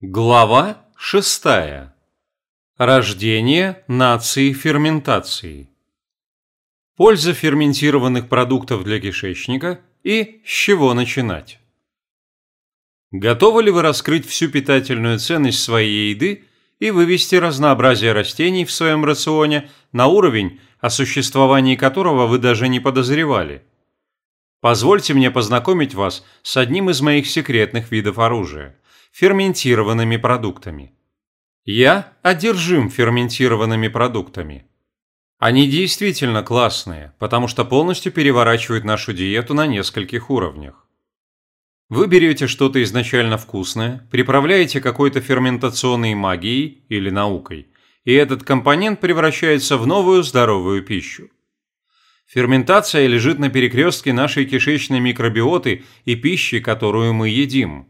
Глава 6. Рождение нации ферментации. Польза ферментированных продуктов для кишечника и с чего начинать. Готовы ли вы раскрыть всю питательную ценность своей еды и вывести разнообразие растений в своем рационе на уровень, о существовании которого вы даже не подозревали? Позвольте мне познакомить вас с одним из моих секретных видов оружия – ферментированными продуктами. Я одержим ферментированными продуктами. Они действительно классные, потому что полностью переворачивают нашу диету на нескольких уровнях. Вы берете что-то изначально вкусное, приправляете какой-то ферментационной магией или наукой, и этот компонент превращается в новую здоровую пищу. Ферментация лежит на перекрестке нашей кишечной микробиоты и пищи, которую мы едим.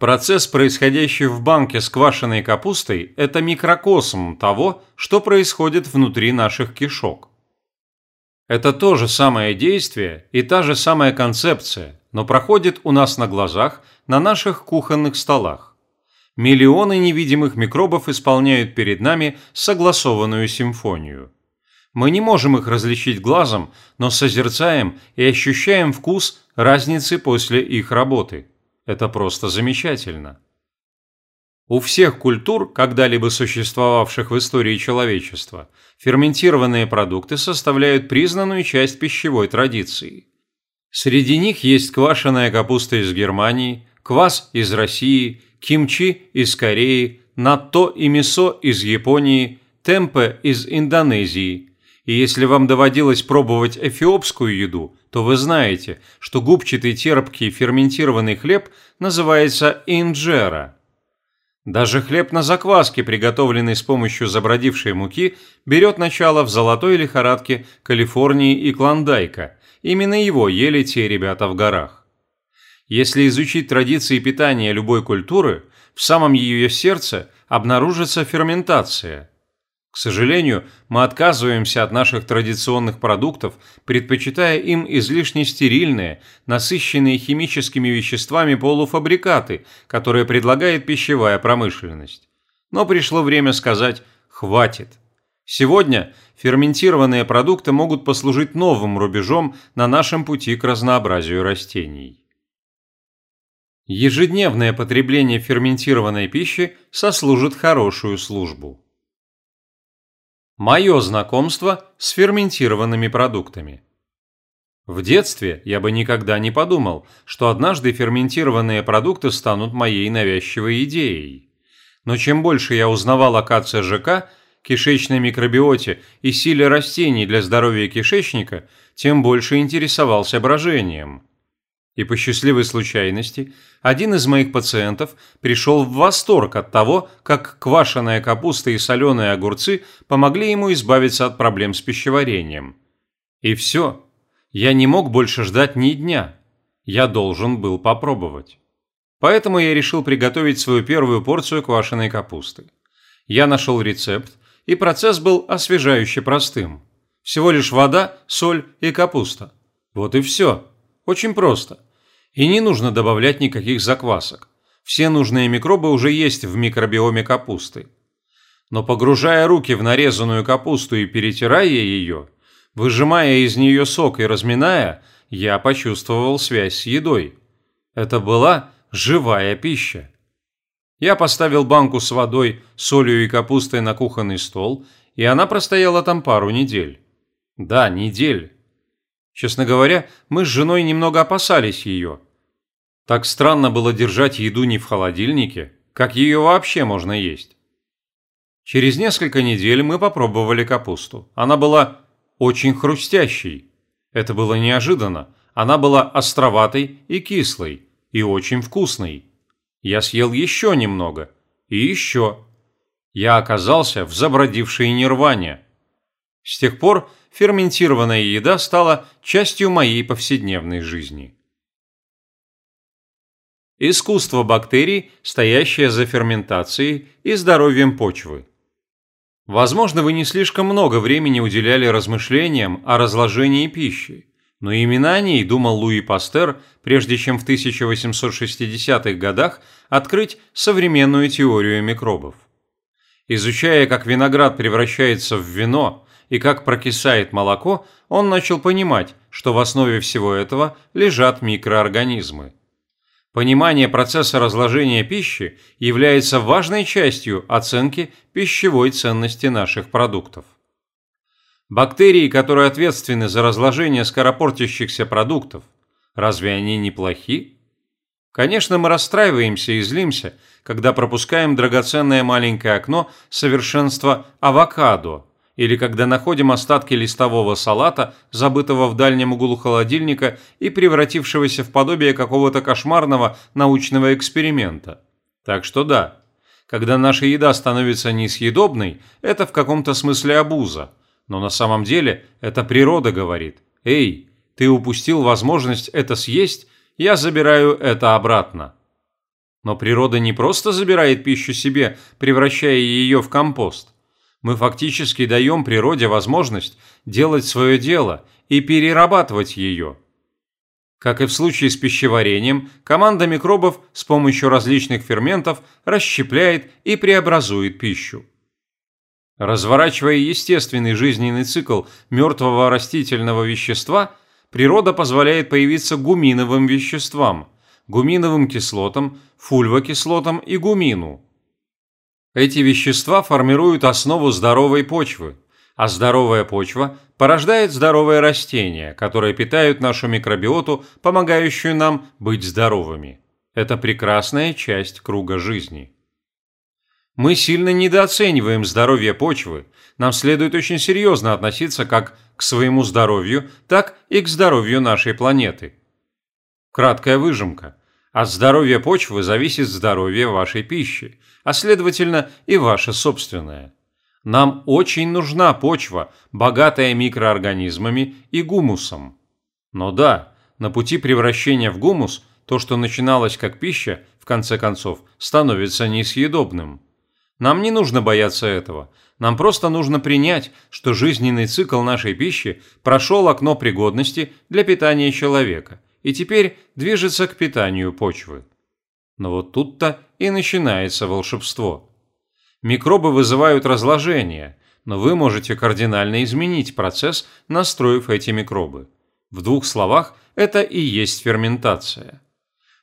Процесс, происходящий в банке с квашеной капустой, это микрокосм того, что происходит внутри наших кишок. Это то же самое действие и та же самая концепция, но проходит у нас на глазах на наших кухонных столах. Миллионы невидимых микробов исполняют перед нами согласованную симфонию. Мы не можем их различить глазом, но созерцаем и ощущаем вкус разницы после их работы. Это просто замечательно. У всех культур, когда-либо существовавших в истории человечества, ферментированные продукты составляют признанную часть пищевой традиции. Среди них есть квашеная капуста из Германии, квас из России, кимчи из Кореи, натто и мисо из Японии, темпе из Индонезии, и если вам доводилось пробовать эфиопскую еду, то вы знаете, что губчатый терпкий ферментированный хлеб называется инджера. Даже хлеб на закваске, приготовленный с помощью забродившей муки, берет начало в золотой лихорадке Калифорнии и Клондайка. Именно его ели те ребята в горах. Если изучить традиции питания любой культуры, в самом ее сердце обнаружится ферментация – к сожалению, мы отказываемся от наших традиционных продуктов, предпочитая им излишне стерильные, насыщенные химическими веществами полуфабрикаты, которые предлагает пищевая промышленность. Но пришло время сказать «хватит». Сегодня ферментированные продукты могут послужить новым рубежом на нашем пути к разнообразию растений. Ежедневное потребление ферментированной пищи сослужит хорошую службу. Мое знакомство с ферментированными продуктами. В детстве я бы никогда не подумал, что однажды ферментированные продукты станут моей навязчивой идеей. Но чем больше я узнавал о КЦЖК, кишечной микробиоте и силе растений для здоровья кишечника, тем больше интересовался брожением. И по счастливой случайности один из моих пациентов пришел в восторг от того, как квашеная капуста и соленые огурцы помогли ему избавиться от проблем с пищеварением. И все. Я не мог больше ждать ни дня. Я должен был попробовать. Поэтому я решил приготовить свою первую порцию квашеной капусты. Я нашел рецепт, и процесс был освежающе простым. Всего лишь вода, соль и капуста. Вот и все. Очень просто. И не нужно добавлять никаких заквасок. Все нужные микробы уже есть в микробиоме капусты. Но погружая руки в нарезанную капусту и перетирая ее, выжимая из нее сок и разминая, я почувствовал связь с едой. Это была живая пища. Я поставил банку с водой, солью и капустой на кухонный стол, и она простояла там пару недель. Да, недель. Честно говоря, мы с женой немного опасались ее. Так странно было держать еду не в холодильнике, как ее вообще можно есть. Через несколько недель мы попробовали капусту. Она была очень хрустящей. Это было неожиданно. Она была островатой и кислой, и очень вкусной. Я съел еще немного. И еще. Я оказался в забродившей нирване. С тех пор ферментированная еда стала частью моей повседневной жизни. Искусство бактерий, стоящее за ферментацией и здоровьем почвы. Возможно, вы не слишком много времени уделяли размышлениям о разложении пищи. Но именно о ней думал Луи Пастер, прежде чем в 1860-х годах открыть современную теорию микробов. Изучая, как виноград превращается в вино и как прокисает молоко, он начал понимать, что в основе всего этого лежат микроорганизмы. Понимание процесса разложения пищи является важной частью оценки пищевой ценности наших продуктов. Бактерии, которые ответственны за разложение скоропортящихся продуктов, разве они не плохи? Конечно, мы расстраиваемся и злимся, когда пропускаем драгоценное маленькое окно совершенства авокадо, или когда находим остатки листового салата, забытого в дальнем углу холодильника и превратившегося в подобие какого-то кошмарного научного эксперимента. Так что да, когда наша еда становится несъедобной, это в каком-то смысле абуза. Но на самом деле это природа говорит «Эй, ты упустил возможность это съесть, я забираю это обратно». Но природа не просто забирает пищу себе, превращая ее в компост – мы фактически даем природе возможность делать свое дело и перерабатывать ее. Как и в случае с пищеварением, команда микробов с помощью различных ферментов расщепляет и преобразует пищу. Разворачивая естественный жизненный цикл мертвого растительного вещества, природа позволяет появиться гуминовым веществам, гуминовым кислотам, фульвокислотам и гумину – эти вещества формируют основу здоровой почвы, а здоровая почва порождает здоровые растения, которые питают нашу микробиоту, помогающую нам быть здоровыми. Это прекрасная часть круга жизни. Мы сильно недооцениваем здоровье почвы, нам следует очень серьезно относиться как к своему здоровью, так и к здоровью нашей планеты. Краткая выжимка. От здоровья почвы зависит здоровье вашей пищи, а следовательно и ваше собственное. Нам очень нужна почва, богатая микроорганизмами и гумусом. Но да, на пути превращения в гумус то, что начиналось как пища, в конце концов, становится несъедобным. Нам не нужно бояться этого. Нам просто нужно принять, что жизненный цикл нашей пищи прошел окно пригодности для питания человека – и теперь движется к питанию почвы. Но вот тут-то и начинается волшебство. Микробы вызывают разложение, но вы можете кардинально изменить процесс, настроив эти микробы. В двух словах, это и есть ферментация.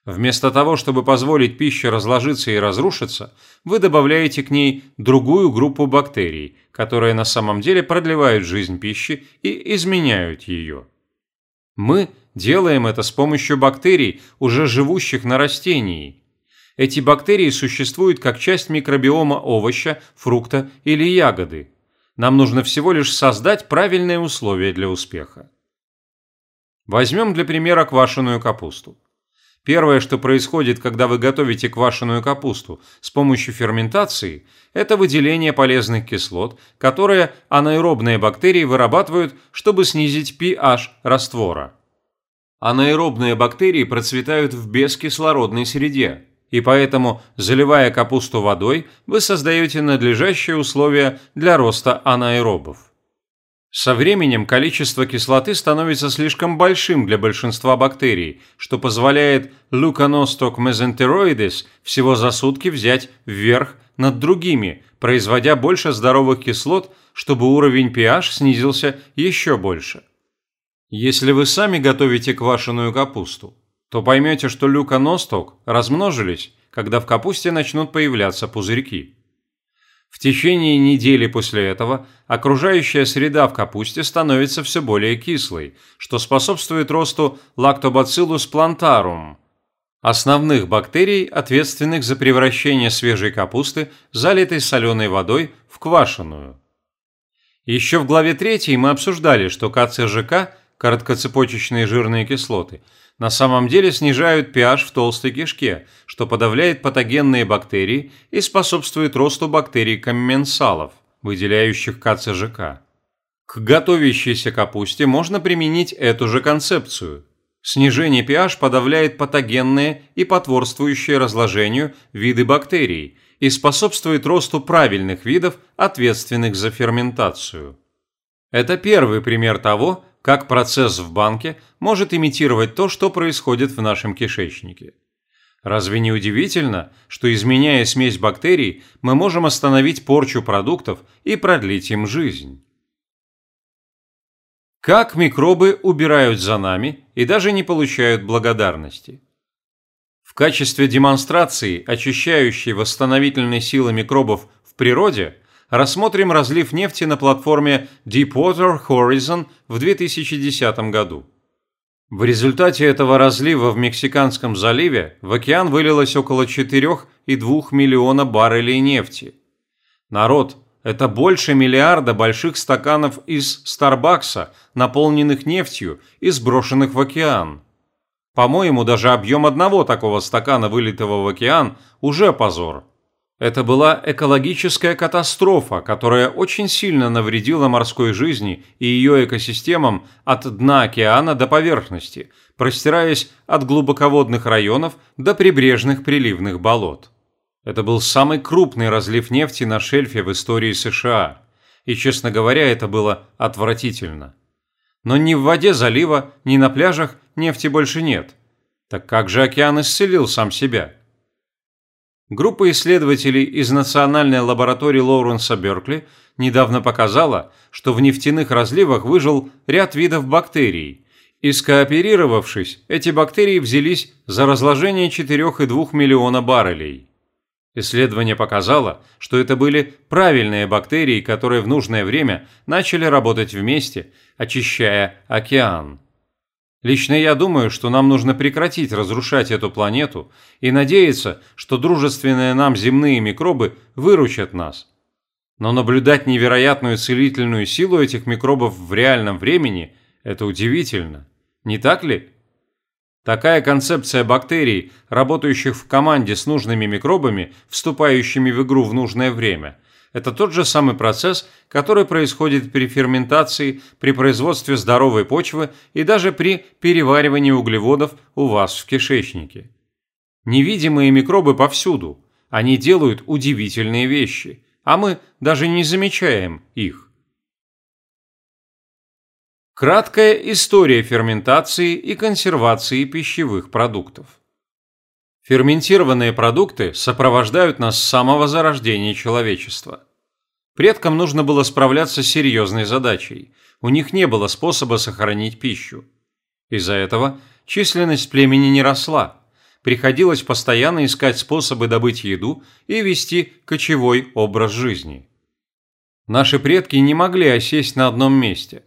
Вместо того, чтобы позволить пище разложиться и разрушиться, вы добавляете к ней другую группу бактерий, которые на самом деле продлевают жизнь пищи и изменяют ее. Мы Делаем это с помощью бактерий, уже живущих на растении. Эти бактерии существуют как часть микробиома овоща, фрукта или ягоды. Нам нужно всего лишь создать правильные условия для успеха. Возьмем для примера квашеную капусту. Первое, что происходит, когда вы готовите квашеную капусту с помощью ферментации, это выделение полезных кислот, которые анаэробные бактерии вырабатывают, чтобы снизить pH раствора. Анаэробные бактерии процветают в бескислородной среде, и поэтому, заливая капусту водой, вы создаете надлежащие условия для роста анаэробов. Со временем количество кислоты становится слишком большим для большинства бактерий, что позволяет Leuconostoc mesenteroides всего за сутки взять вверх над другими, производя больше здоровых кислот, чтобы уровень pH снизился еще больше. Если вы сами готовите квашеную капусту, то поймете, что люка-носток размножились, когда в капусте начнут появляться пузырьки. В течение недели после этого окружающая среда в капусте становится все более кислой, что способствует росту Lactobacillus plantarum, основных бактерий, ответственных за превращение свежей капусты, залитой соленой водой, в квашеную. Еще в главе 3 мы обсуждали, что КЦЖК – короткоцепочечные жирные кислоты, на самом деле снижают pH в толстой кишке, что подавляет патогенные бактерии и способствует росту бактерий комменсалов, выделяющих КЦЖК. К готовящейся капусте можно применить эту же концепцию. Снижение pH подавляет патогенные и потворствующие разложению виды бактерий и способствует росту правильных видов, ответственных за ферментацию. Это первый пример того, как процесс в банке может имитировать то, что происходит в нашем кишечнике. Разве не удивительно, что изменяя смесь бактерий, мы можем остановить порчу продуктов и продлить им жизнь? Как микробы убирают за нами и даже не получают благодарности? В качестве демонстрации очищающей восстановительной силы микробов в природе рассмотрим разлив нефти на платформе Deepwater Horizon в 2010 году. В результате этого разлива в Мексиканском заливе в океан вылилось около 4,2 миллиона баррелей нефти. Народ, это больше миллиарда больших стаканов из Старбакса, наполненных нефтью и сброшенных в океан. По-моему, даже объем одного такого стакана, вылитого в океан, уже позор. Это была экологическая катастрофа, которая очень сильно навредила морской жизни и ее экосистемам от дна океана до поверхности, простираясь от глубоководных районов до прибрежных приливных болот. Это был самый крупный разлив нефти на шельфе в истории США, и, честно говоря, это было отвратительно. Но ни в воде залива, ни на пляжах нефти больше нет. Так как же океан исцелил сам себя? Группа исследователей из Национальной лаборатории Лоуренса Беркли недавно показала, что в нефтяных разливах выжил ряд видов бактерий, и скооперировавшись, эти бактерии взялись за разложение 4,2 миллиона баррелей. Исследование показало, что это были правильные бактерии, которые в нужное время начали работать вместе, очищая океан. Лично я думаю, что нам нужно прекратить разрушать эту планету и надеяться, что дружественные нам земные микробы выручат нас. Но наблюдать невероятную целительную силу этих микробов в реальном времени – это удивительно. Не так ли? Такая концепция бактерий, работающих в команде с нужными микробами, вступающими в игру в нужное время – это тот же самый процесс, который происходит при ферментации, при производстве здоровой почвы и даже при переваривании углеводов у вас в кишечнике. Невидимые микробы повсюду. Они делают удивительные вещи, а мы даже не замечаем их. Краткая история ферментации и консервации пищевых продуктов. Ферментированные продукты сопровождают нас с самого зарождения человечества. Предкам нужно было справляться с серьезной задачей. У них не было способа сохранить пищу. Из-за этого численность племени не росла. Приходилось постоянно искать способы добыть еду и вести кочевой образ жизни. Наши предки не могли осесть на одном месте.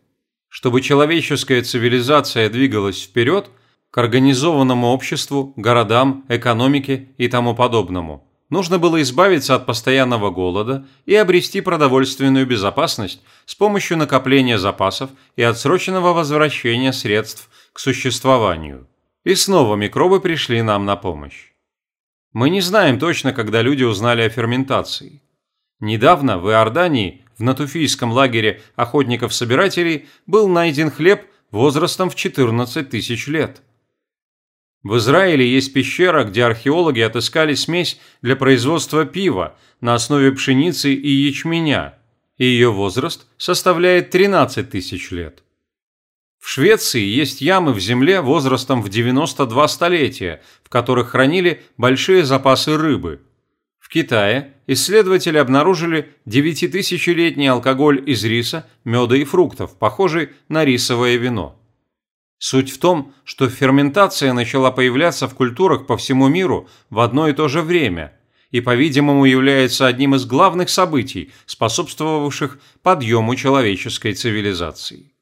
Чтобы человеческая цивилизация двигалась вперед, к организованному обществу, городам, экономике и тому подобному – нужно было избавиться от постоянного голода и обрести продовольственную безопасность с помощью накопления запасов и отсроченного возвращения средств к существованию. И снова микробы пришли нам на помощь. Мы не знаем точно, когда люди узнали о ферментации. Недавно в Иордании, в Натуфийском лагере охотников-собирателей, был найден хлеб возрастом в 14 тысяч лет – в Израиле есть пещера, где археологи отыскали смесь для производства пива на основе пшеницы и ячменя, и ее возраст составляет 13 тысяч лет. В Швеции есть ямы в земле возрастом в 92 столетия, в которых хранили большие запасы рыбы. В Китае исследователи обнаружили 9000-летний алкоголь из риса, меда и фруктов, похожий на рисовое вино. Суть в том, что ферментация начала появляться в культурах по всему миру в одно и то же время и, по-видимому, является одним из главных событий, способствовавших подъему человеческой цивилизации.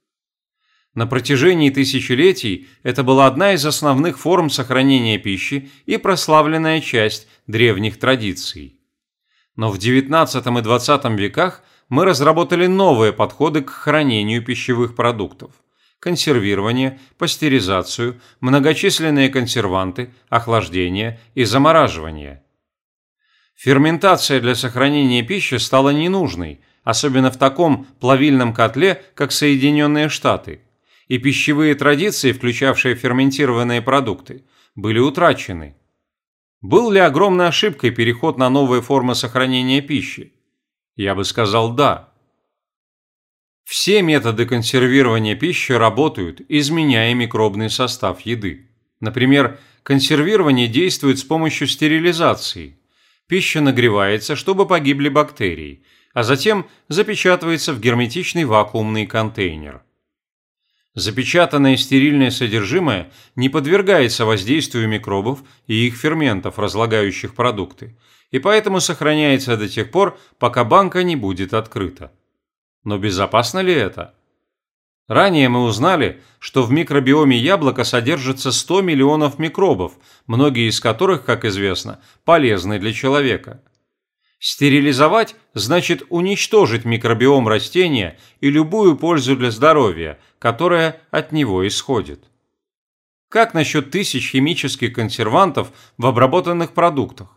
На протяжении тысячелетий это была одна из основных форм сохранения пищи и прославленная часть древних традиций. Но в XIX и XX веках мы разработали новые подходы к хранению пищевых продуктов – консервирование, пастеризацию, многочисленные консерванты, охлаждение и замораживание. Ферментация для сохранения пищи стала ненужной, особенно в таком плавильном котле, как Соединенные Штаты, и пищевые традиции, включавшие ферментированные продукты, были утрачены. Был ли огромной ошибкой переход на новые формы сохранения пищи? Я бы сказал «да». Все методы консервирования пищи работают, изменяя микробный состав еды. Например, консервирование действует с помощью стерилизации. Пища нагревается, чтобы погибли бактерии, а затем запечатывается в герметичный вакуумный контейнер. Запечатанное стерильное содержимое не подвергается воздействию микробов и их ферментов, разлагающих продукты, и поэтому сохраняется до тех пор, пока банка не будет открыта. Но безопасно ли это? Ранее мы узнали, что в микробиоме яблока содержится 100 миллионов микробов, многие из которых, как известно, полезны для человека. Стерилизовать значит уничтожить микробиом растения и любую пользу для здоровья, которая от него исходит. Как насчет тысяч химических консервантов в обработанных продуктах?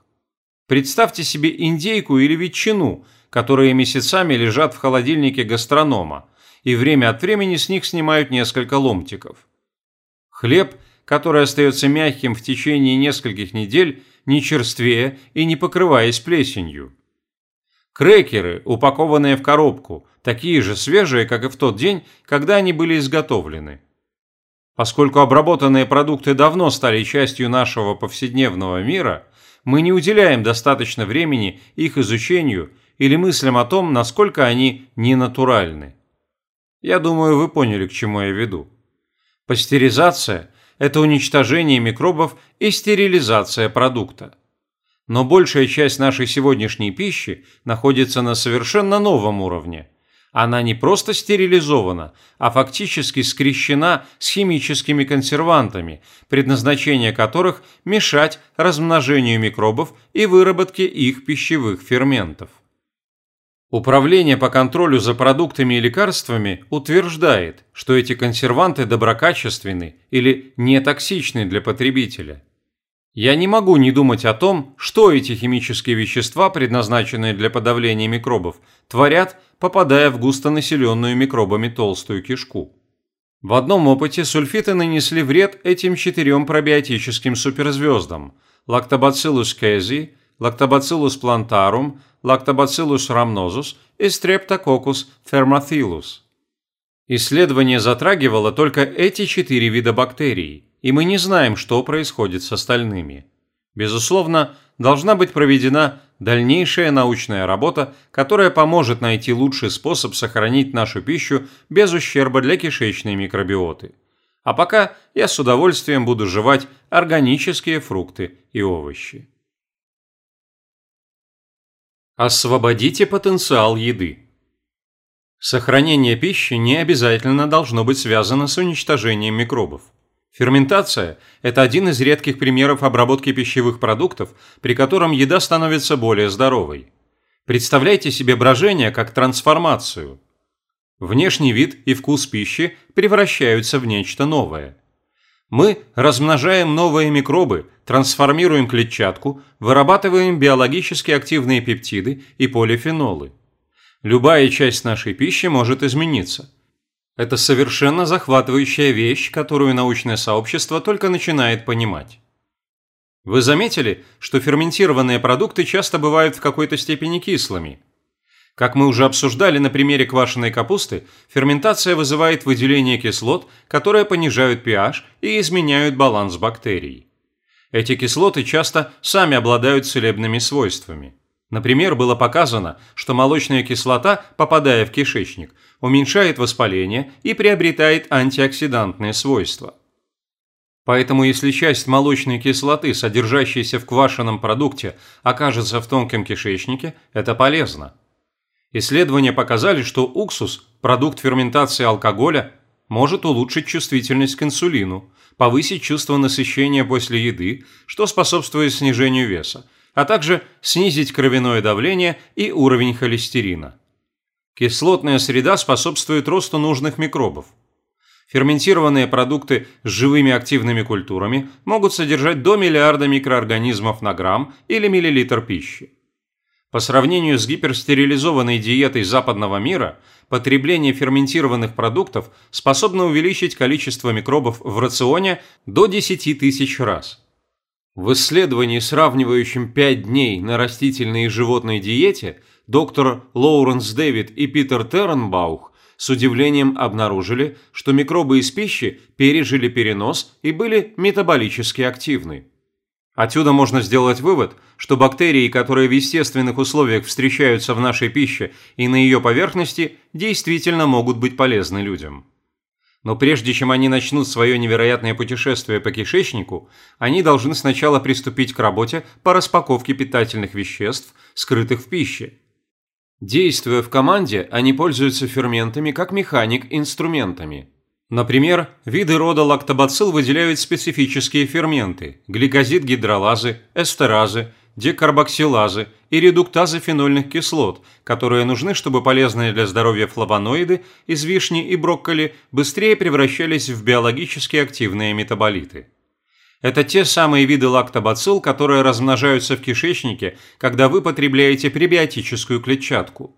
Представьте себе индейку или ветчину, которые месяцами лежат в холодильнике гастронома, и время от времени с них снимают несколько ломтиков. Хлеб, который остается мягким в течение нескольких недель, не черствее и не покрываясь плесенью. Крекеры, упакованные в коробку, такие же свежие, как и в тот день, когда они были изготовлены. Поскольку обработанные продукты давно стали частью нашего повседневного мира, мы не уделяем достаточно времени их изучению или мыслям о том, насколько они ненатуральны. Я думаю, вы поняли, к чему я веду. Пастеризация – это уничтожение микробов и стерилизация продукта. Но большая часть нашей сегодняшней пищи находится на совершенно новом уровне. Она не просто стерилизована, а фактически скрещена с химическими консервантами, предназначение которых – мешать размножению микробов и выработке их пищевых ферментов. Управление по контролю за продуктами и лекарствами утверждает, что эти консерванты доброкачественны или нетоксичны для потребителя. Я не могу не думать о том, что эти химические вещества, предназначенные для подавления микробов, творят, попадая в густонаселенную микробами толстую кишку. В одном опыте сульфиты нанесли вред этим четырем пробиотическим суперзвездам – Lactobacillus casei, Lactobacillus plantarum, Lactobacillus rhamnosus и Streptococcus thermophilus. Исследование затрагивало только эти четыре вида бактерий, и мы не знаем, что происходит с остальными. Безусловно, должна быть проведена дальнейшая научная работа, которая поможет найти лучший способ сохранить нашу пищу без ущерба для кишечной микробиоты. А пока я с удовольствием буду жевать органические фрукты и овощи. Освободите потенциал еды. Сохранение пищи не обязательно должно быть связано с уничтожением микробов. Ферментация – это один из редких примеров обработки пищевых продуктов, при котором еда становится более здоровой. Представляйте себе брожение как трансформацию. Внешний вид и вкус пищи превращаются в нечто новое. Мы размножаем новые микробы, трансформируем клетчатку, вырабатываем биологически активные пептиды и полифенолы. Любая часть нашей пищи может измениться. Это совершенно захватывающая вещь, которую научное сообщество только начинает понимать. Вы заметили, что ферментированные продукты часто бывают в какой-то степени кислыми – как мы уже обсуждали на примере квашеной капусты, ферментация вызывает выделение кислот, которые понижают pH и изменяют баланс бактерий. Эти кислоты часто сами обладают целебными свойствами. Например, было показано, что молочная кислота, попадая в кишечник, уменьшает воспаление и приобретает антиоксидантные свойства. Поэтому если часть молочной кислоты, содержащейся в квашеном продукте, окажется в тонком кишечнике, это полезно. Исследования показали, что уксус, продукт ферментации алкоголя, может улучшить чувствительность к инсулину, повысить чувство насыщения после еды, что способствует снижению веса, а также снизить кровяное давление и уровень холестерина. Кислотная среда способствует росту нужных микробов. Ферментированные продукты с живыми активными культурами могут содержать до миллиарда микроорганизмов на грамм или миллилитр пищи. По сравнению с гиперстерилизованной диетой западного мира, потребление ферментированных продуктов способно увеличить количество микробов в рационе до 10 тысяч раз. В исследовании, сравнивающем 5 дней на растительной и животной диете, доктор Лоуренс Дэвид и Питер Терренбаух с удивлением обнаружили, что микробы из пищи пережили перенос и были метаболически активны. Отсюда можно сделать вывод, что бактерии, которые в естественных условиях встречаются в нашей пище и на ее поверхности, действительно могут быть полезны людям. Но прежде чем они начнут свое невероятное путешествие по кишечнику, они должны сначала приступить к работе по распаковке питательных веществ, скрытых в пище. Действуя в команде, они пользуются ферментами как механик инструментами. Например, виды рода лактобацилл выделяют специфические ферменты – гликозид-гидролазы, эстеразы, декарбоксилазы и редуктазы фенольных кислот, которые нужны, чтобы полезные для здоровья флавоноиды из вишни и брокколи быстрее превращались в биологически активные метаболиты. Это те самые виды лактобацилл, которые размножаются в кишечнике, когда вы потребляете пребиотическую клетчатку.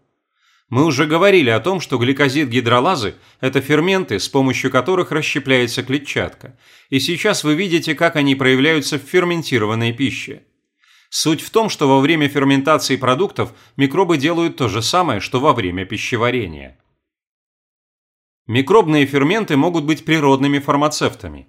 Мы уже говорили о том, что гликозид-гидролазы – это ферменты, с помощью которых расщепляется клетчатка, и сейчас вы видите, как они проявляются в ферментированной пище. Суть в том, что во время ферментации продуктов микробы делают то же самое, что во время пищеварения. Микробные ферменты могут быть природными фармацевтами.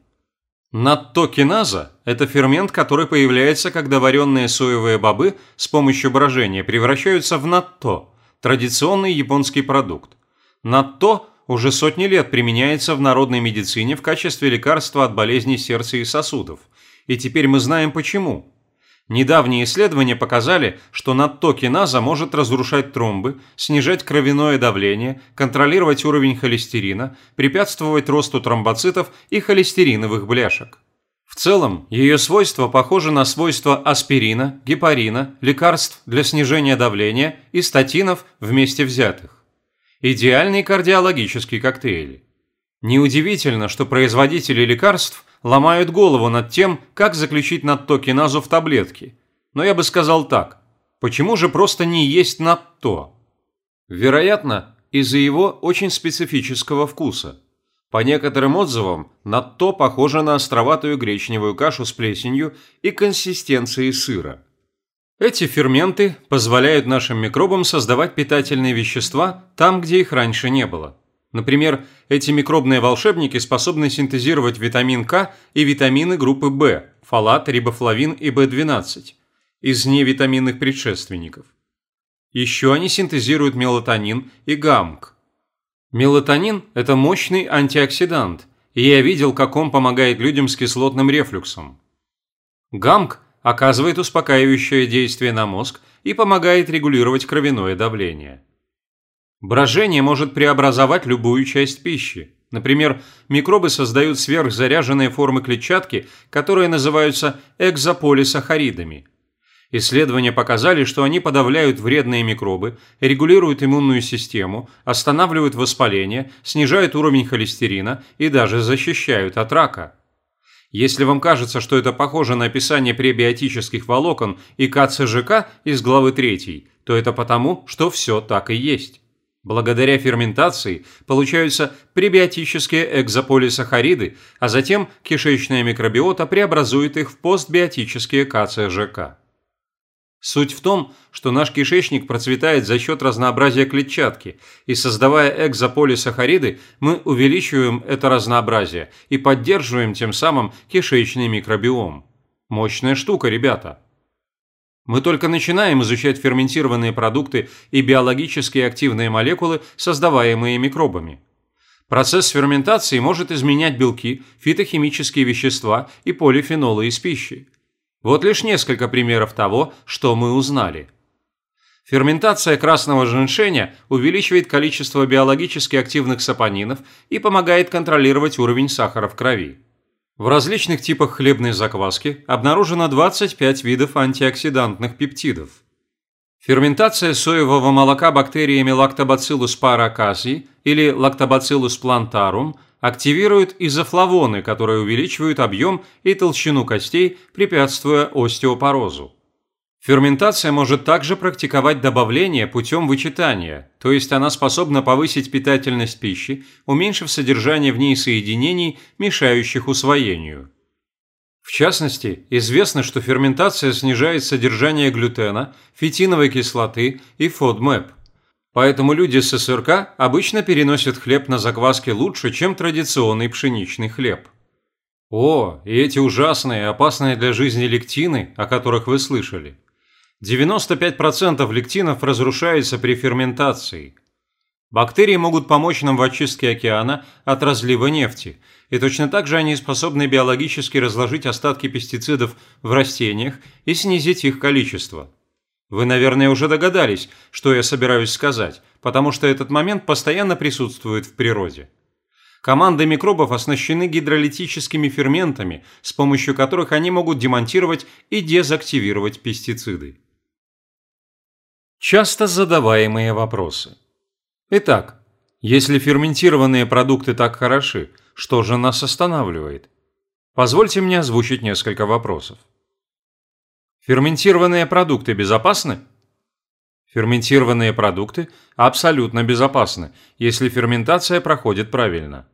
Наттокиназа – это фермент, который появляется, когда вареные соевые бобы с помощью брожения превращаются в натто – традиционный японский продукт. Натто уже сотни лет применяется в народной медицине в качестве лекарства от болезней сердца и сосудов. И теперь мы знаем почему – Недавние исследования показали, что надтокиназа может разрушать тромбы, снижать кровяное давление, контролировать уровень холестерина, препятствовать росту тромбоцитов и холестериновых бляшек. В целом, ее свойства похожи на свойства аспирина, гепарина, лекарств для снижения давления и статинов вместе взятых. Идеальный кардиологический коктейль. Неудивительно, что производители лекарств – ломают голову над тем, как заключить надтокиназу в таблетки. Но я бы сказал так. Почему же просто не есть надто? Вероятно, из-за его очень специфического вкуса. По некоторым отзывам, надто похоже на островатую гречневую кашу с плесенью и консистенцией сыра. Эти ферменты позволяют нашим микробам создавать питательные вещества там, где их раньше не было. Например, эти микробные волшебники способны синтезировать витамин К и витамины группы В, фолат, рибофлавин и В12, из невитаминных предшественников. Еще они синтезируют мелатонин и ГАМК. Мелатонин – это мощный антиоксидант, и я видел, как он помогает людям с кислотным рефлюксом. ГАМК оказывает успокаивающее действие на мозг и помогает регулировать кровяное давление. Брожение может преобразовать любую часть пищи. Например, микробы создают сверхзаряженные формы клетчатки, которые называются экзополисахаридами. Исследования показали, что они подавляют вредные микробы, регулируют иммунную систему, останавливают воспаление, снижают уровень холестерина и даже защищают от рака. Если вам кажется, что это похоже на описание пребиотических волокон и КЦЖК из главы 3, то это потому, что все так и есть. Благодаря ферментации получаются пребиотические экзополисахариды, а затем кишечная микробиота преобразует их в постбиотические КЦЖК. Суть в том, что наш кишечник процветает за счет разнообразия клетчатки, и создавая экзополисахариды, мы увеличиваем это разнообразие и поддерживаем тем самым кишечный микробиом. Мощная штука, ребята. Мы только начинаем изучать ферментированные продукты и биологически активные молекулы, создаваемые микробами. Процесс ферментации может изменять белки, фитохимические вещества и полифенолы из пищи. Вот лишь несколько примеров того, что мы узнали. Ферментация красного женьшеня увеличивает количество биологически активных сапонинов и помогает контролировать уровень сахара в крови. В различных типах хлебной закваски обнаружено 25 видов антиоксидантных пептидов. Ферментация соевого молока бактериями Lactobacillus paracasi или Lactobacillus plantarum активирует изофлавоны, которые увеличивают объем и толщину костей, препятствуя остеопорозу. Ферментация может также практиковать добавление путем вычитания, то есть она способна повысить питательность пищи, уменьшив содержание в ней соединений, мешающих усвоению. В частности, известно, что ферментация снижает содержание глютена, фитиновой кислоты и FODMAP. Поэтому люди с СРК обычно переносят хлеб на закваске лучше, чем традиционный пшеничный хлеб. О, и эти ужасные опасные для жизни лектины, о которых вы слышали. 95% лектинов разрушается при ферментации. Бактерии могут помочь нам в очистке океана от разлива нефти, и точно так же они способны биологически разложить остатки пестицидов в растениях и снизить их количество. Вы, наверное, уже догадались, что я собираюсь сказать, потому что этот момент постоянно присутствует в природе. Команды микробов оснащены гидролитическими ферментами, с помощью которых они могут демонтировать и дезактивировать пестициды. Часто задаваемые вопросы. Итак, если ферментированные продукты так хороши, что же нас останавливает? Позвольте мне озвучить несколько вопросов. Ферментированные продукты безопасны? Ферментированные продукты абсолютно безопасны, если ферментация проходит правильно.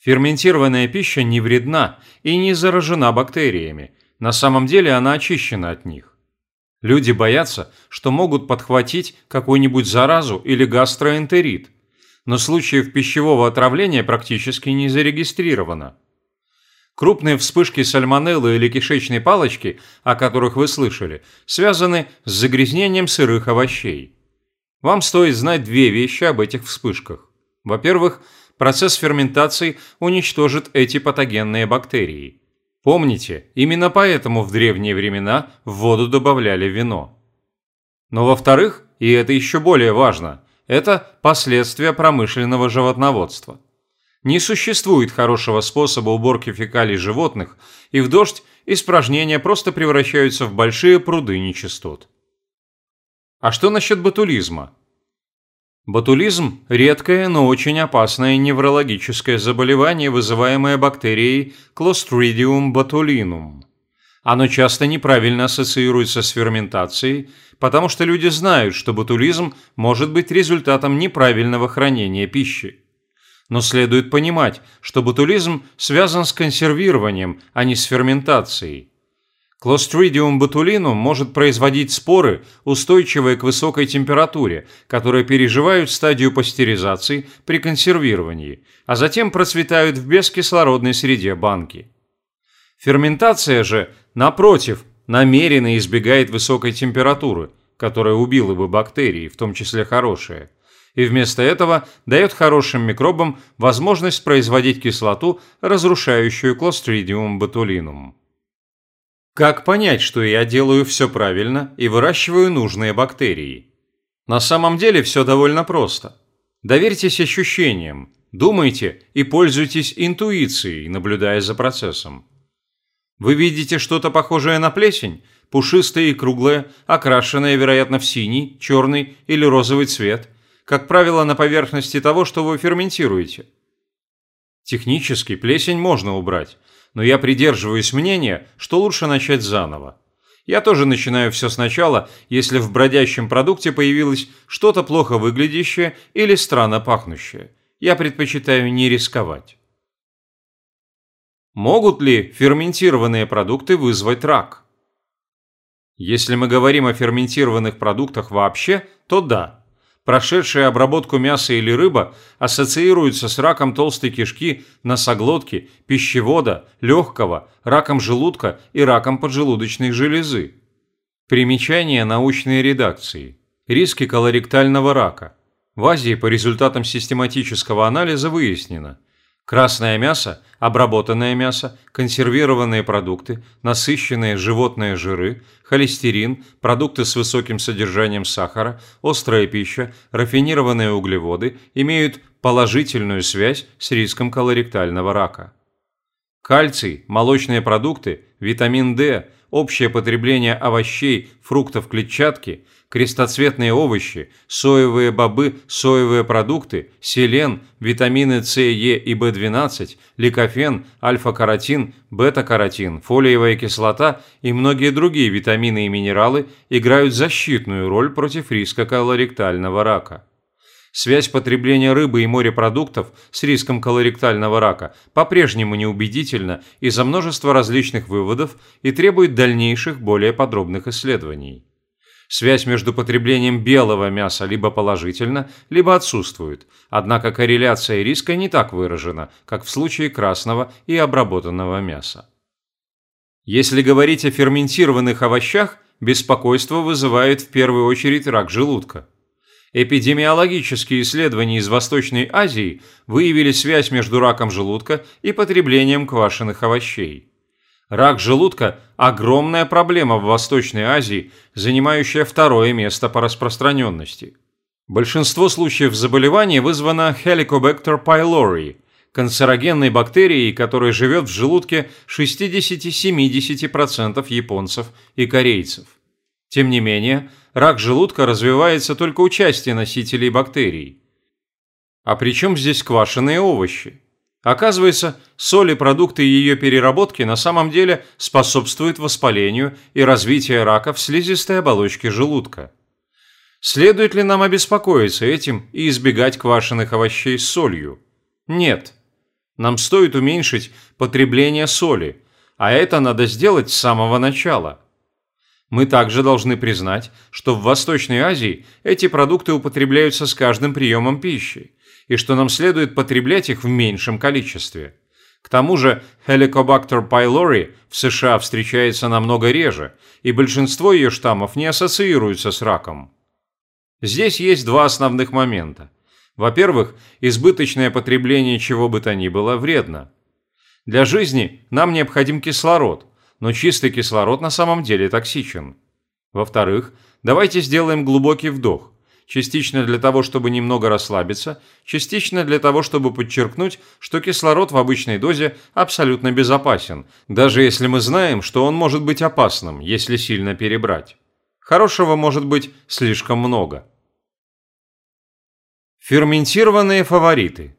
Ферментированная пища не вредна и не заражена бактериями, на самом деле она очищена от них. Люди боятся, что могут подхватить какую-нибудь заразу или гастроэнтерит, но случаев пищевого отравления практически не зарегистрировано. Крупные вспышки сальмонеллы или кишечной палочки, о которых вы слышали, связаны с загрязнением сырых овощей. Вам стоит знать две вещи об этих вспышках. Во-первых, процесс ферментации уничтожит эти патогенные бактерии. Помните, именно поэтому в древние времена в воду добавляли вино. Но во-вторых, и это еще более важно, это последствия промышленного животноводства. Не существует хорошего способа уборки фекалий животных, и в дождь испражнения просто превращаются в большие пруды нечистот. А что насчет ботулизма? Ботулизм – редкое, но очень опасное неврологическое заболевание, вызываемое бактерией Clostridium botulinum. Оно часто неправильно ассоциируется с ферментацией, потому что люди знают, что ботулизм может быть результатом неправильного хранения пищи. Но следует понимать, что ботулизм связан с консервированием, а не с ферментацией. Clostridium botulinum может производить споры, устойчивые к высокой температуре, которые переживают стадию пастеризации при консервировании, а затем процветают в бескислородной среде банки. Ферментация же, напротив, намеренно избегает высокой температуры, которая убила бы бактерии, в том числе хорошие – и вместо этого дает хорошим микробам возможность производить кислоту, разрушающую Clostridium botulinum. Как понять, что я делаю все правильно и выращиваю нужные бактерии? На самом деле все довольно просто. Доверьтесь ощущениям, думайте и пользуйтесь интуицией, наблюдая за процессом. Вы видите что-то похожее на плесень, пушистое и круглое, окрашенное, вероятно, в синий, черный или розовый цвет – как правило, на поверхности того, что вы ферментируете. Технически плесень можно убрать, но я придерживаюсь мнения, что лучше начать заново. Я тоже начинаю все сначала, если в бродящем продукте появилось что-то плохо выглядящее или странно пахнущее. Я предпочитаю не рисковать. Могут ли ферментированные продукты вызвать рак? Если мы говорим о ферментированных продуктах вообще, то да прошедшие обработку мяса или рыба, ассоциируются с раком толстой кишки, носоглотки, пищевода, легкого, раком желудка и раком поджелудочной железы. Примечание научной редакции. Риски колоректального рака. В Азии по результатам систематического анализа выяснено – Красное мясо, обработанное мясо, консервированные продукты, насыщенные животные жиры, холестерин, продукты с высоким содержанием сахара, острая пища, рафинированные углеводы имеют положительную связь с риском колоректального рака. Кальций, молочные продукты, витамин D, общее потребление овощей, фруктов, клетчатки – крестоцветные овощи, соевые бобы, соевые продукты, селен, витамины С, Е и В12, ликофен, альфа-каротин, бета-каротин, фолиевая кислота и многие другие витамины и минералы играют защитную роль против риска колоректального рака. Связь потребления рыбы и морепродуктов с риском колоректального рака по-прежнему неубедительна из-за множества различных выводов и требует дальнейших более подробных исследований. Связь между потреблением белого мяса либо положительна, либо отсутствует, однако корреляция риска не так выражена, как в случае красного и обработанного мяса. Если говорить о ферментированных овощах, беспокойство вызывает в первую очередь рак желудка. Эпидемиологические исследования из Восточной Азии выявили связь между раком желудка и потреблением квашеных овощей. Рак желудка – огромная проблема в Восточной Азии, занимающая второе место по распространенности. Большинство случаев заболевания вызвано Helicobacter pylori – канцерогенной бактерией, которая живет в желудке 60-70% японцев и корейцев. Тем не менее, рак желудка развивается только у части носителей бактерий. А при чем здесь квашеные овощи? Оказывается, соль и продукты ее переработки на самом деле способствуют воспалению и развитию рака в слизистой оболочке желудка. Следует ли нам обеспокоиться этим и избегать квашеных овощей с солью? Нет. Нам стоит уменьшить потребление соли, а это надо сделать с самого начала. Мы также должны признать, что в Восточной Азии эти продукты употребляются с каждым приемом пищи, и что нам следует потреблять их в меньшем количестве. К тому же Helicobacter pylori в США встречается намного реже, и большинство ее штаммов не ассоциируются с раком. Здесь есть два основных момента. Во-первых, избыточное потребление чего бы то ни было вредно. Для жизни нам необходим кислород, но чистый кислород на самом деле токсичен. Во-вторых, давайте сделаем глубокий вдох частично для того, чтобы немного расслабиться, частично для того, чтобы подчеркнуть, что кислород в обычной дозе абсолютно безопасен, даже если мы знаем, что он может быть опасным, если сильно перебрать. Хорошего может быть слишком много. Ферментированные фавориты.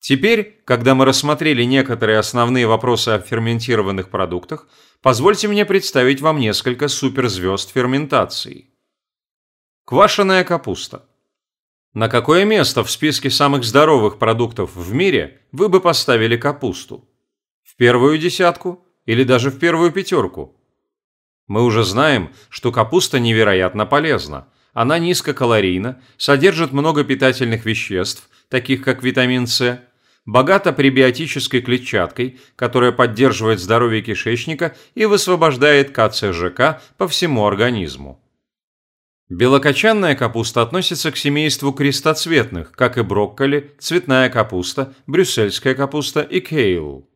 Теперь, когда мы рассмотрели некоторые основные вопросы о ферментированных продуктах, позвольте мне представить вам несколько суперзвезд ферментации. Квашеная капуста. На какое место в списке самых здоровых продуктов в мире вы бы поставили капусту? В первую десятку или даже в первую пятерку? Мы уже знаем, что капуста невероятно полезна. Она низкокалорийна, содержит много питательных веществ, таких как витамин С, богата пребиотической клетчаткой, которая поддерживает здоровье кишечника и высвобождает КЦЖК по всему организму. Белокочанная капуста относится к семейству крестоцветных, как и брокколи, цветная капуста, брюссельская капуста и кейл.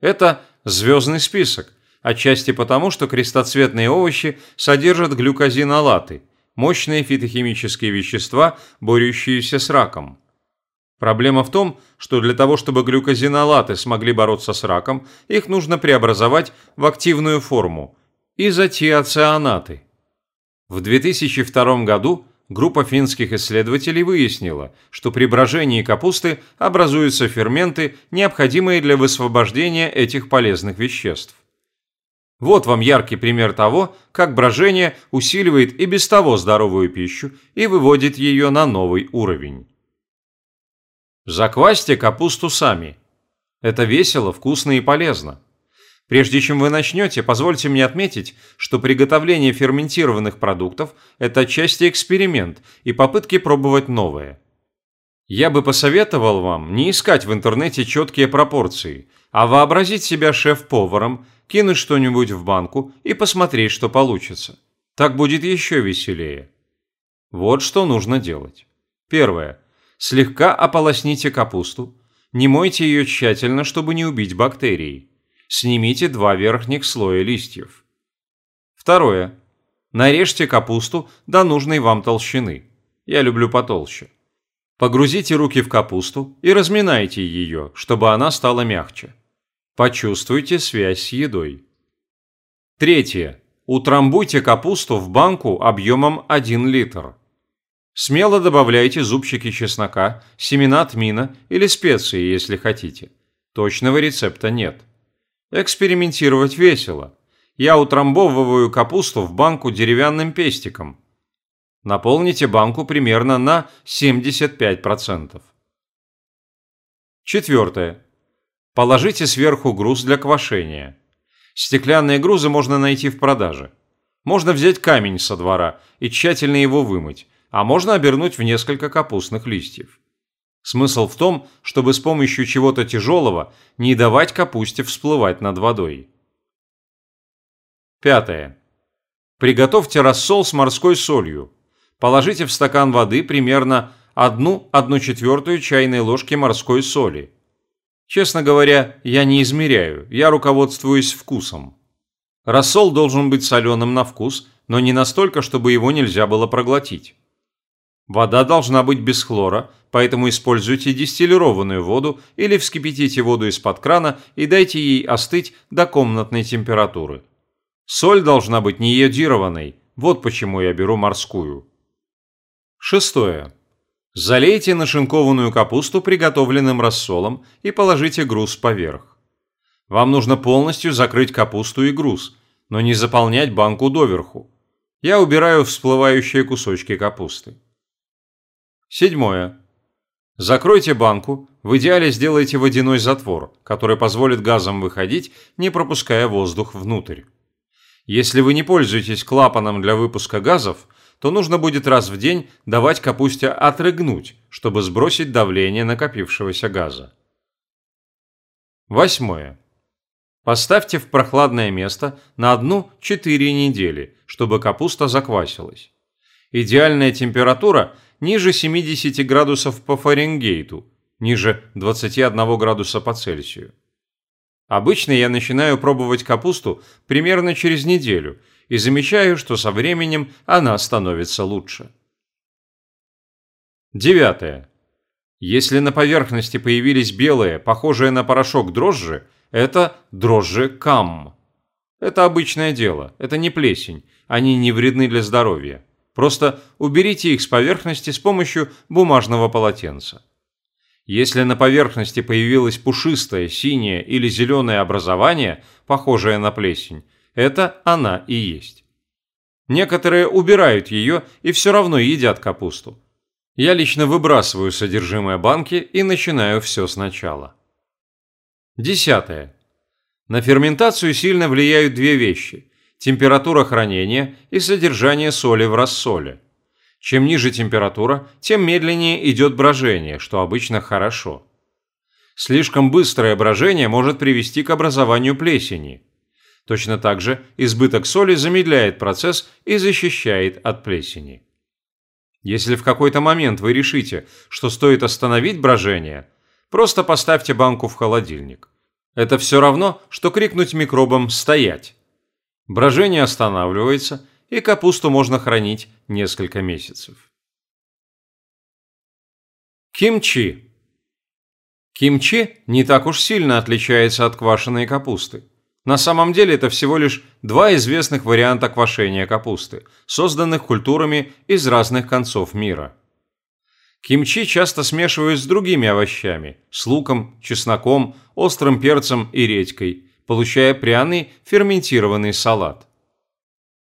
Это звездный список, отчасти потому, что крестоцветные овощи содержат глюкозинолаты, мощные фитохимические вещества, борющиеся с раком. Проблема в том, что для того, чтобы глюкозинолаты смогли бороться с раком, их нужно преобразовать в активную форму – изотиоцианаты – в 2002 году группа финских исследователей выяснила, что при брожении капусты образуются ферменты, необходимые для высвобождения этих полезных веществ. Вот вам яркий пример того, как брожение усиливает и без того здоровую пищу и выводит ее на новый уровень. Заквасьте капусту сами. Это весело, вкусно и полезно. Прежде чем вы начнете, позвольте мне отметить, что приготовление ферментированных продуктов – это отчасти эксперимент и попытки пробовать новое. Я бы посоветовал вам не искать в интернете четкие пропорции, а вообразить себя шеф-поваром, кинуть что-нибудь в банку и посмотреть, что получится. Так будет еще веселее. Вот что нужно делать. Первое. Слегка ополосните капусту. Не мойте ее тщательно, чтобы не убить бактерии снимите два верхних слоя листьев. Второе. Нарежьте капусту до нужной вам толщины. Я люблю потолще. Погрузите руки в капусту и разминайте ее, чтобы она стала мягче. Почувствуйте связь с едой. Третье. Утрамбуйте капусту в банку объемом 1 литр. Смело добавляйте зубчики чеснока, семена тмина или специи, если хотите. Точного рецепта нет. Экспериментировать весело. Я утрамбовываю капусту в банку деревянным пестиком. Наполните банку примерно на 75%. Четвертое. Положите сверху груз для квашения. Стеклянные грузы можно найти в продаже. Можно взять камень со двора и тщательно его вымыть, а можно обернуть в несколько капустных листьев. Смысл в том, чтобы с помощью чего-то тяжелого не давать капусте всплывать над водой. Пятое. Приготовьте рассол с морской солью. Положите в стакан воды примерно 1-1 четвертую чайной ложки морской соли. Честно говоря, я не измеряю, я руководствуюсь вкусом. Рассол должен быть соленым на вкус, но не настолько, чтобы его нельзя было проглотить. Вода должна быть без хлора, поэтому используйте дистиллированную воду или вскипятите воду из-под крана и дайте ей остыть до комнатной температуры. Соль должна быть не йодированной, вот почему я беру морскую. Шестое. Залейте нашинкованную капусту приготовленным рассолом и положите груз поверх. Вам нужно полностью закрыть капусту и груз, но не заполнять банку доверху. Я убираю всплывающие кусочки капусты. Седьмое. Закройте банку, в идеале сделайте водяной затвор, который позволит газам выходить, не пропуская воздух внутрь. Если вы не пользуетесь клапаном для выпуска газов, то нужно будет раз в день давать капусте отрыгнуть, чтобы сбросить давление накопившегося газа. Восьмое. Поставьте в прохладное место на 1-4 недели, чтобы капуста заквасилась. Идеальная температура ниже 70 градусов по Фаренгейту, ниже 21 градуса по Цельсию. Обычно я начинаю пробовать капусту примерно через неделю и замечаю, что со временем она становится лучше. Девятое. Если на поверхности появились белые, похожие на порошок дрожжи, это дрожжи кам. Это обычное дело, это не плесень, они не вредны для здоровья. Просто уберите их с поверхности с помощью бумажного полотенца. Если на поверхности появилось пушистое, синее или зеленое образование, похожее на плесень, это она и есть. Некоторые убирают ее и все равно едят капусту. Я лично выбрасываю содержимое банки и начинаю все сначала. Десятое. На ферментацию сильно влияют две вещи – температура хранения и содержание соли в рассоле. Чем ниже температура, тем медленнее идет брожение, что обычно хорошо. Слишком быстрое брожение может привести к образованию плесени. Точно так же избыток соли замедляет процесс и защищает от плесени. Если в какой-то момент вы решите, что стоит остановить брожение, просто поставьте банку в холодильник. Это все равно, что крикнуть микробам «стоять». Брожение останавливается, и капусту можно хранить несколько месяцев. Кимчи. Кимчи не так уж сильно отличается от квашеной капусты. На самом деле это всего лишь два известных варианта квашения капусты, созданных культурами из разных концов мира. Кимчи часто смешивают с другими овощами – с луком, чесноком, острым перцем и редькой, получая пряный ферментированный салат.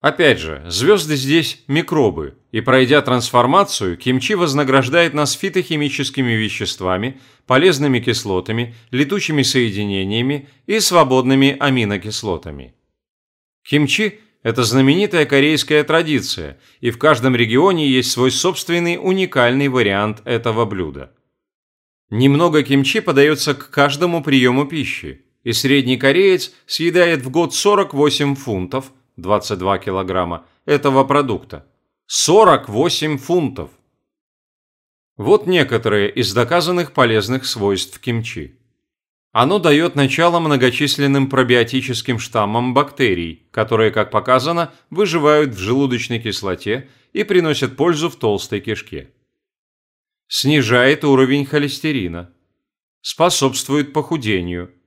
Опять же, звезды здесь – микробы, и пройдя трансформацию, кимчи вознаграждает нас фитохимическими веществами, полезными кислотами, летучими соединениями и свободными аминокислотами. Кимчи – это знаменитая корейская традиция, и в каждом регионе есть свой собственный уникальный вариант этого блюда. Немного кимчи подается к каждому приему пищи, и средний кореец съедает в год 48 фунтов – 22 килограмма, этого продукта. 48 фунтов! Вот некоторые из доказанных полезных свойств кимчи. Оно дает начало многочисленным пробиотическим штаммам бактерий, которые, как показано, выживают в желудочной кислоте и приносят пользу в толстой кишке. Снижает уровень холестерина. Способствует похудению –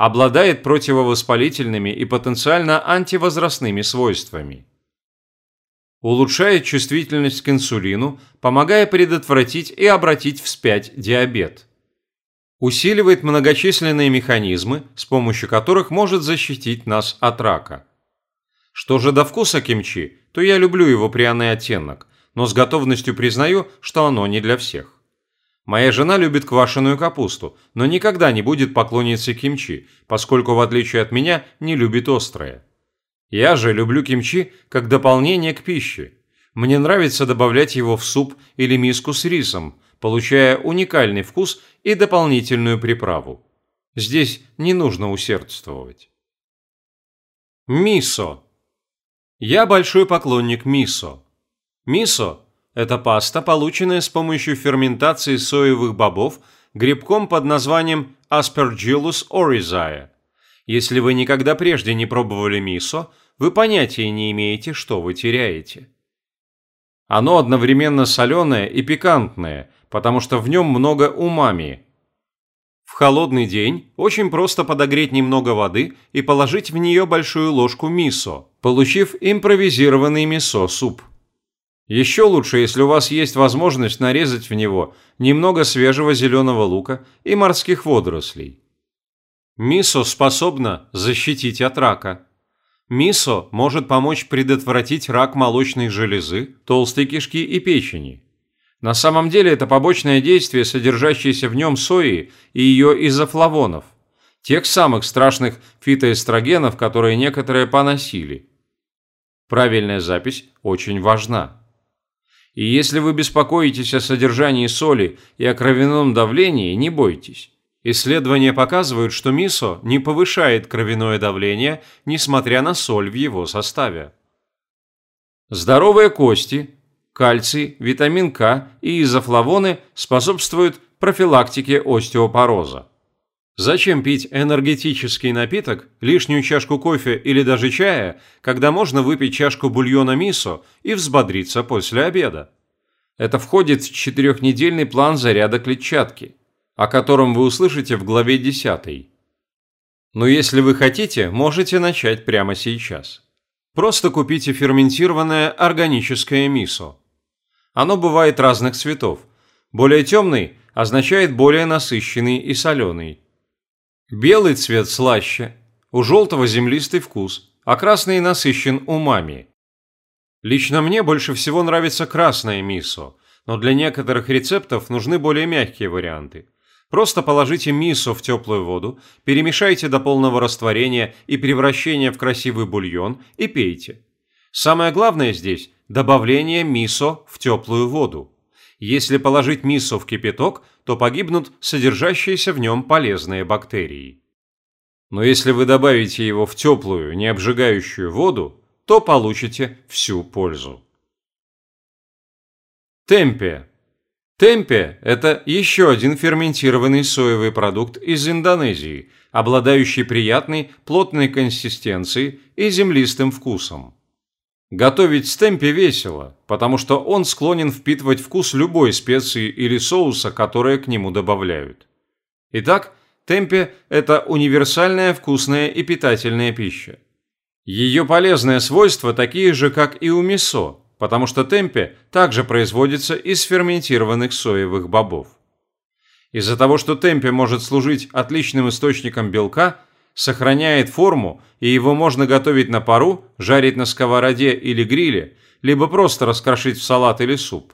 обладает противовоспалительными и потенциально антивозрастными свойствами. Улучшает чувствительность к инсулину, помогая предотвратить и обратить вспять диабет. Усиливает многочисленные механизмы, с помощью которых может защитить нас от рака. Что же до вкуса кимчи, то я люблю его пряный оттенок, но с готовностью признаю, что оно не для всех. Моя жена любит квашеную капусту, но никогда не будет поклонницей кимчи, поскольку, в отличие от меня, не любит острое. Я же люблю кимчи как дополнение к пище. Мне нравится добавлять его в суп или миску с рисом, получая уникальный вкус и дополнительную приправу. Здесь не нужно усердствовать. Мисо. Я большой поклонник мисо. Мисо – это паста, полученная с помощью ферментации соевых бобов грибком под названием Aspergillus oryzae. Если вы никогда прежде не пробовали мисо, вы понятия не имеете, что вы теряете. Оно одновременно соленое и пикантное, потому что в нем много умами, в холодный день очень просто подогреть немного воды и положить в нее большую ложку мисо, получив импровизированный мисо-суп. Еще лучше, если у вас есть возможность нарезать в него немного свежего зеленого лука и морских водорослей. Мисо способна защитить от рака. Мисо может помочь предотвратить рак молочной железы, толстой кишки и печени. На самом деле это побочное действие, содержащееся в нем сои и ее изофлавонов, тех самых страшных фитоэстрогенов, которые некоторые поносили. Правильная запись очень важна. И если вы беспокоитесь о содержании соли и о кровяном давлении, не бойтесь. Исследования показывают, что мисо не повышает кровяное давление, несмотря на соль в его составе. Здоровые кости, кальций, витамин К и изофлавоны способствуют профилактике остеопороза. Зачем пить энергетический напиток, лишнюю чашку кофе или даже чая, когда можно выпить чашку бульона мисо и взбодриться после обеда? Это входит в четырехнедельный план заряда клетчатки, о котором вы услышите в главе 10. Но если вы хотите, можете начать прямо сейчас. Просто купите ферментированное органическое мисо. Оно бывает разных цветов. Более темный означает более насыщенный и соленый. Белый цвет слаще, у желтого землистый вкус, а красный насыщен умами. Лично мне больше всего нравится красное мисо, но для некоторых рецептов нужны более мягкие варианты. Просто положите мисо в теплую воду, перемешайте до полного растворения и превращения в красивый бульон и пейте. Самое главное здесь – добавление мисо в теплую воду. Если положить мисо в кипяток, то погибнут содержащиеся в нем полезные бактерии. Но если вы добавите его в теплую, не обжигающую воду, то получите всю пользу. Темпе Темпе – это еще один ферментированный соевый продукт из Индонезии, обладающий приятной, плотной консистенцией и землистым вкусом. Готовить с темпе весело, потому что он склонен впитывать вкус любой специи или соуса, которые к нему добавляют. Итак, темпе – это универсальная вкусная и питательная пища. Ее полезные свойства такие же, как и у мисо, потому что темпе также производится из ферментированных соевых бобов. Из-за того, что темпе может служить отличным источником белка, сохраняет форму и его можно готовить на пару, жарить на сковороде или гриле, либо просто раскрошить в салат или суп.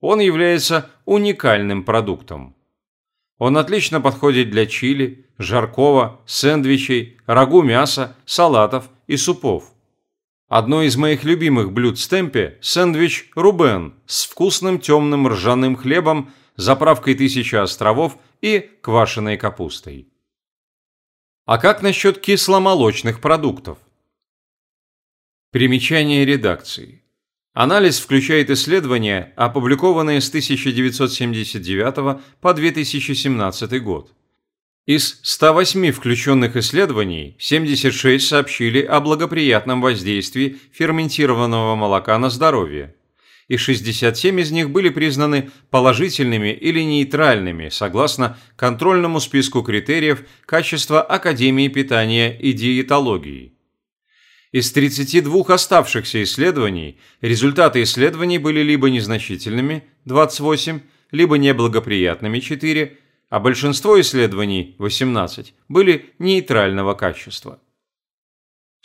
Он является уникальным продуктом. Он отлично подходит для чили, жаркого, сэндвичей, рагу мяса, салатов и супов. Одно из моих любимых блюд с темпе – сэндвич «Рубен» с вкусным темным ржаным хлебом, заправкой тысячи островов и квашеной капустой. А как насчет кисломолочных продуктов? Примечание редакции. Анализ включает исследования, опубликованные с 1979 по 2017 год. Из 108 включенных исследований 76 сообщили о благоприятном воздействии ферментированного молока на здоровье, и 67 из них были признаны положительными или нейтральными согласно контрольному списку критериев качества Академии питания и диетологии. Из 32 оставшихся исследований результаты исследований были либо незначительными – 28, либо неблагоприятными – 4, а большинство исследований, 18, были нейтрального качества.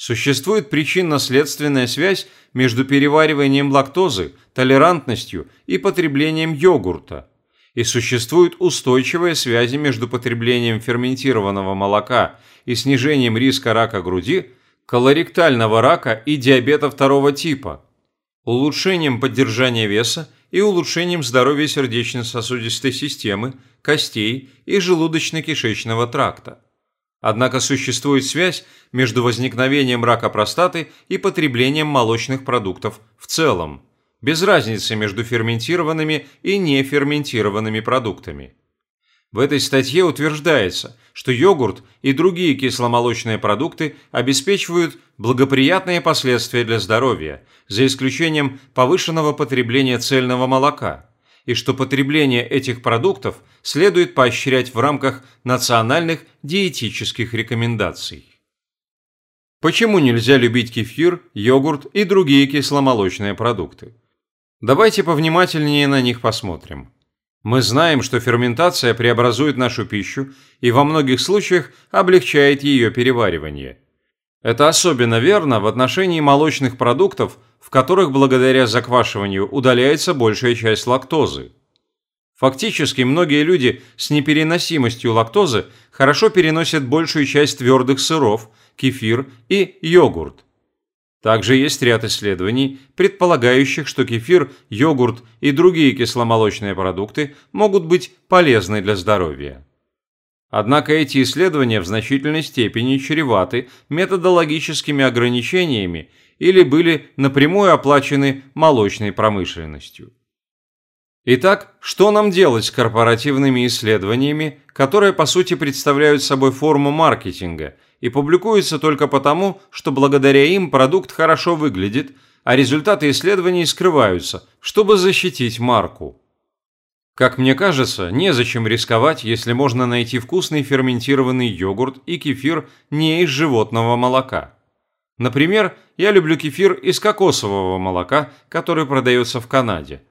Существует причинно-следственная связь между перевариванием лактозы, толерантностью и потреблением йогурта. И существуют устойчивые связи между потреблением ферментированного молока и снижением риска рака груди, колоректального рака и диабета второго типа, улучшением поддержания веса и улучшением здоровья сердечно-сосудистой системы, костей и желудочно-кишечного тракта. Однако существует связь между возникновением рака простаты и потреблением молочных продуктов в целом, без разницы между ферментированными и неферментированными продуктами. В этой статье утверждается, что йогурт и другие кисломолочные продукты обеспечивают благоприятные последствия для здоровья, за исключением повышенного потребления цельного молока, и что потребление этих продуктов следует поощрять в рамках национальных диетических рекомендаций. Почему нельзя любить кефир, йогурт и другие кисломолочные продукты? Давайте повнимательнее на них посмотрим. Мы знаем, что ферментация преобразует нашу пищу и во многих случаях облегчает ее переваривание. Это особенно верно в отношении молочных продуктов, в которых благодаря заквашиванию удаляется большая часть лактозы. Фактически многие люди с непереносимостью лактозы хорошо переносят большую часть твердых сыров, кефир и йогурт. Также есть ряд исследований, предполагающих, что кефир, йогурт и другие кисломолочные продукты могут быть полезны для здоровья. Однако эти исследования в значительной степени чреваты методологическими ограничениями или были напрямую оплачены молочной промышленностью. Итак, что нам делать с корпоративными исследованиями, которые по сути представляют собой форму маркетинга – и публикуются только потому, что благодаря им продукт хорошо выглядит, а результаты исследований скрываются, чтобы защитить марку. Как мне кажется, незачем рисковать, если можно найти вкусный ферментированный йогурт и кефир не из животного молока. Например, я люблю кефир из кокосового молока, который продается в Канаде.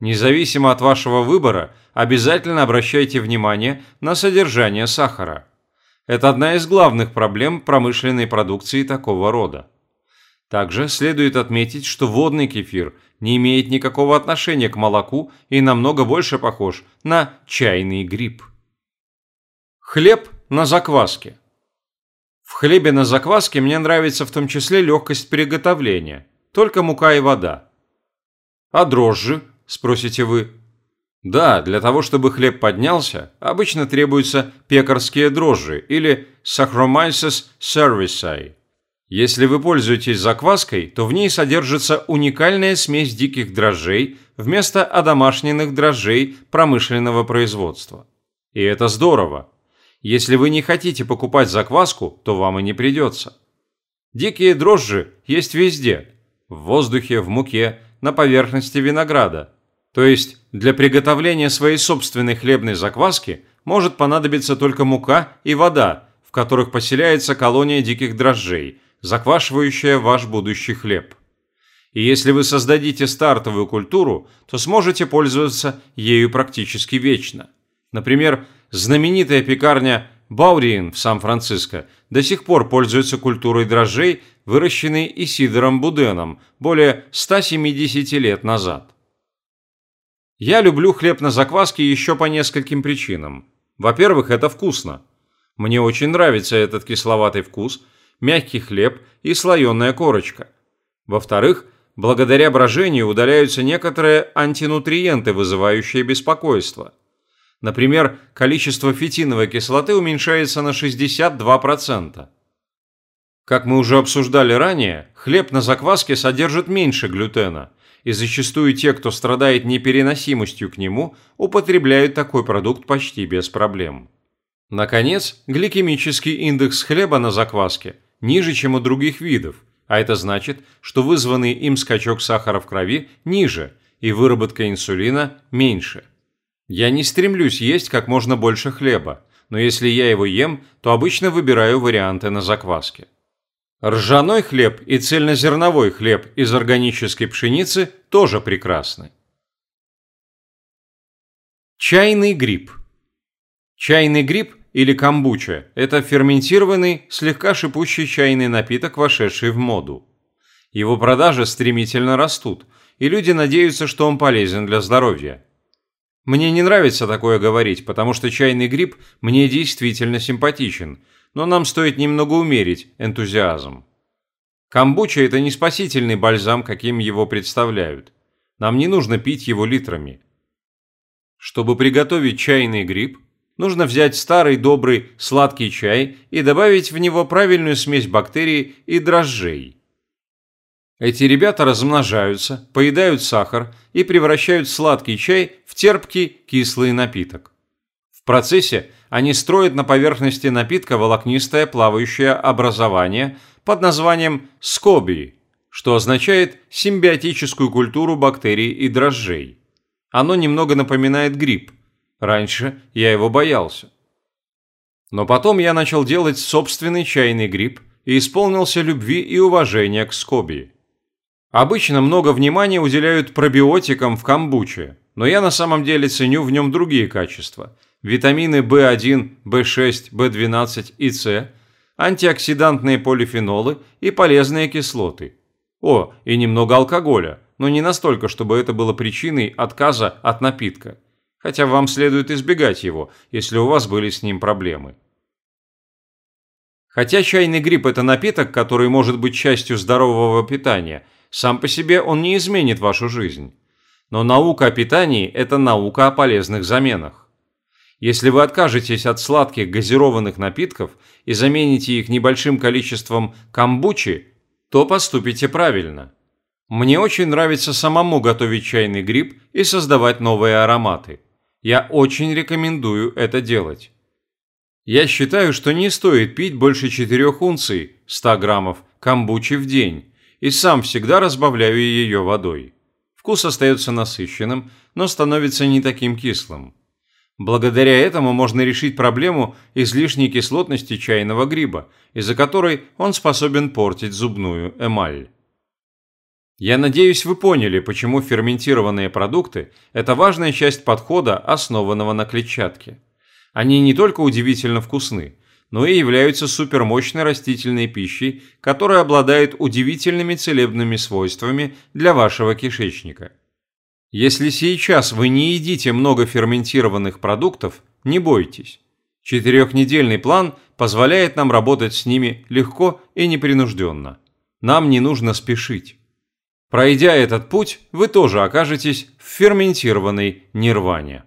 Независимо от вашего выбора, обязательно обращайте внимание на содержание сахара. Это одна из главных проблем промышленной продукции такого рода. Также следует отметить, что водный кефир не имеет никакого отношения к молоку и намного больше похож на чайный гриб. Хлеб на закваске. В хлебе на закваске мне нравится в том числе легкость приготовления, только мука и вода. А дрожжи, спросите вы, да, для того, чтобы хлеб поднялся, обычно требуются пекарские дрожжи или Saccharomyces cerevisiae. Если вы пользуетесь закваской, то в ней содержится уникальная смесь диких дрожжей вместо одомашненных дрожжей промышленного производства. И это здорово. Если вы не хотите покупать закваску, то вам и не придется. Дикие дрожжи есть везде – в воздухе, в муке, на поверхности винограда – то есть для приготовления своей собственной хлебной закваски может понадобиться только мука и вода, в которых поселяется колония диких дрожжей, заквашивающая ваш будущий хлеб. И если вы создадите стартовую культуру, то сможете пользоваться ею практически вечно. Например, знаменитая пекарня Баудиен в Сан-Франциско до сих пор пользуется культурой дрожжей, выращенной Исидором Буденом более 170 лет назад. Я люблю хлеб на закваске еще по нескольким причинам. Во-первых, это вкусно. Мне очень нравится этот кисловатый вкус, мягкий хлеб и слоеная корочка. Во-вторых, благодаря брожению удаляются некоторые антинутриенты, вызывающие беспокойство. Например, количество фитиновой кислоты уменьшается на 62%. Как мы уже обсуждали ранее, хлеб на закваске содержит меньше глютена – и зачастую те, кто страдает непереносимостью к нему, употребляют такой продукт почти без проблем. Наконец, гликемический индекс хлеба на закваске ниже, чем у других видов, а это значит, что вызванный им скачок сахара в крови ниже и выработка инсулина меньше. Я не стремлюсь есть как можно больше хлеба, но если я его ем, то обычно выбираю варианты на закваске. Ржаной хлеб и цельнозерновой хлеб из органической пшеницы тоже прекрасны. Чайный гриб. Чайный гриб или камбуча – это ферментированный, слегка шипучий чайный напиток, вошедший в моду. Его продажи стремительно растут, и люди надеются, что он полезен для здоровья. Мне не нравится такое говорить, потому что чайный гриб мне действительно симпатичен – но нам стоит немного умерить энтузиазм. Камбуча – это не спасительный бальзам, каким его представляют. Нам не нужно пить его литрами. Чтобы приготовить чайный гриб, нужно взять старый добрый сладкий чай и добавить в него правильную смесь бактерий и дрожжей. Эти ребята размножаются, поедают сахар и превращают сладкий чай в терпкий кислый напиток. В процессе они строят на поверхности напитка волокнистое плавающее образование под названием скоби, что означает симбиотическую культуру бактерий и дрожжей. Оно немного напоминает гриб. Раньше я его боялся. Но потом я начал делать собственный чайный гриб и исполнился любви и уважения к скоби. Обычно много внимания уделяют пробиотикам в камбуче, но я на самом деле ценю в нем другие качества. Витамины В1, В6, В12 и С, антиоксидантные полифенолы и полезные кислоты. О, и немного алкоголя, но не настолько, чтобы это было причиной отказа от напитка. Хотя вам следует избегать его, если у вас были с ним проблемы. Хотя чайный гриб – это напиток, который может быть частью здорового питания – сам по себе он не изменит вашу жизнь. Но наука о питании – это наука о полезных заменах. Если вы откажетесь от сладких газированных напитков и замените их небольшим количеством камбучи, то поступите правильно. Мне очень нравится самому готовить чайный гриб и создавать новые ароматы. Я очень рекомендую это делать. Я считаю, что не стоит пить больше 4 унций 100 граммов камбучи в день, и сам всегда разбавляю ее водой. Вкус остается насыщенным, но становится не таким кислым. Благодаря этому можно решить проблему излишней кислотности чайного гриба, из-за которой он способен портить зубную эмаль. Я надеюсь, вы поняли, почему ферментированные продукты – это важная часть подхода, основанного на клетчатке. Они не только удивительно вкусны, но и являются супермощной растительной пищей, которая обладает удивительными целебными свойствами для вашего кишечника. Если сейчас вы не едите много ферментированных продуктов, не бойтесь. Четырехнедельный план позволяет нам работать с ними легко и непринужденно. Нам не нужно спешить. Пройдя этот путь, вы тоже окажетесь в ферментированной нирване.